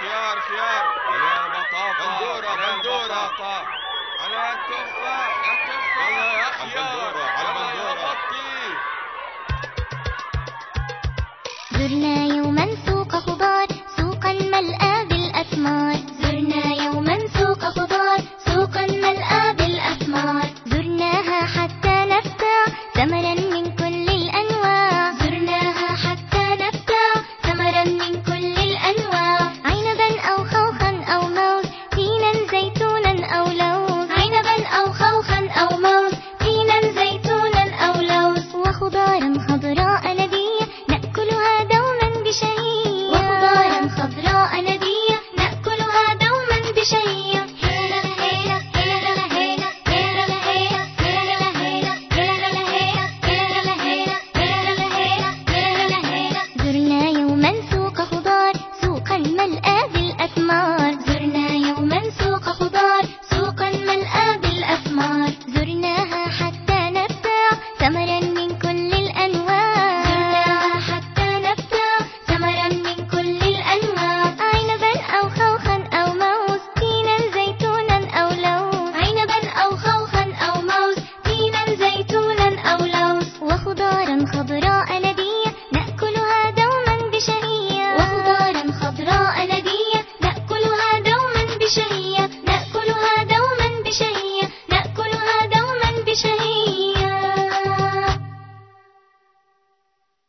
خيار خيار. عليها بطاطا بندورة بندورة. عليها التفاح التفة يلا يا خيار. على البندورة ثمرا من كل الأنواع. زرناها حتى نبتاع ثمرا من كل الأنواع. عنبا أو خوخا أو موز تينا زيتونا أو لوز. عنبا أو خوخا أو موز تينا زيتونا أو لوز. وخضارا خضراء ندية نأكلها دوما بشهية. وخضارا خضراء ندية نأكلها دوما بشهية.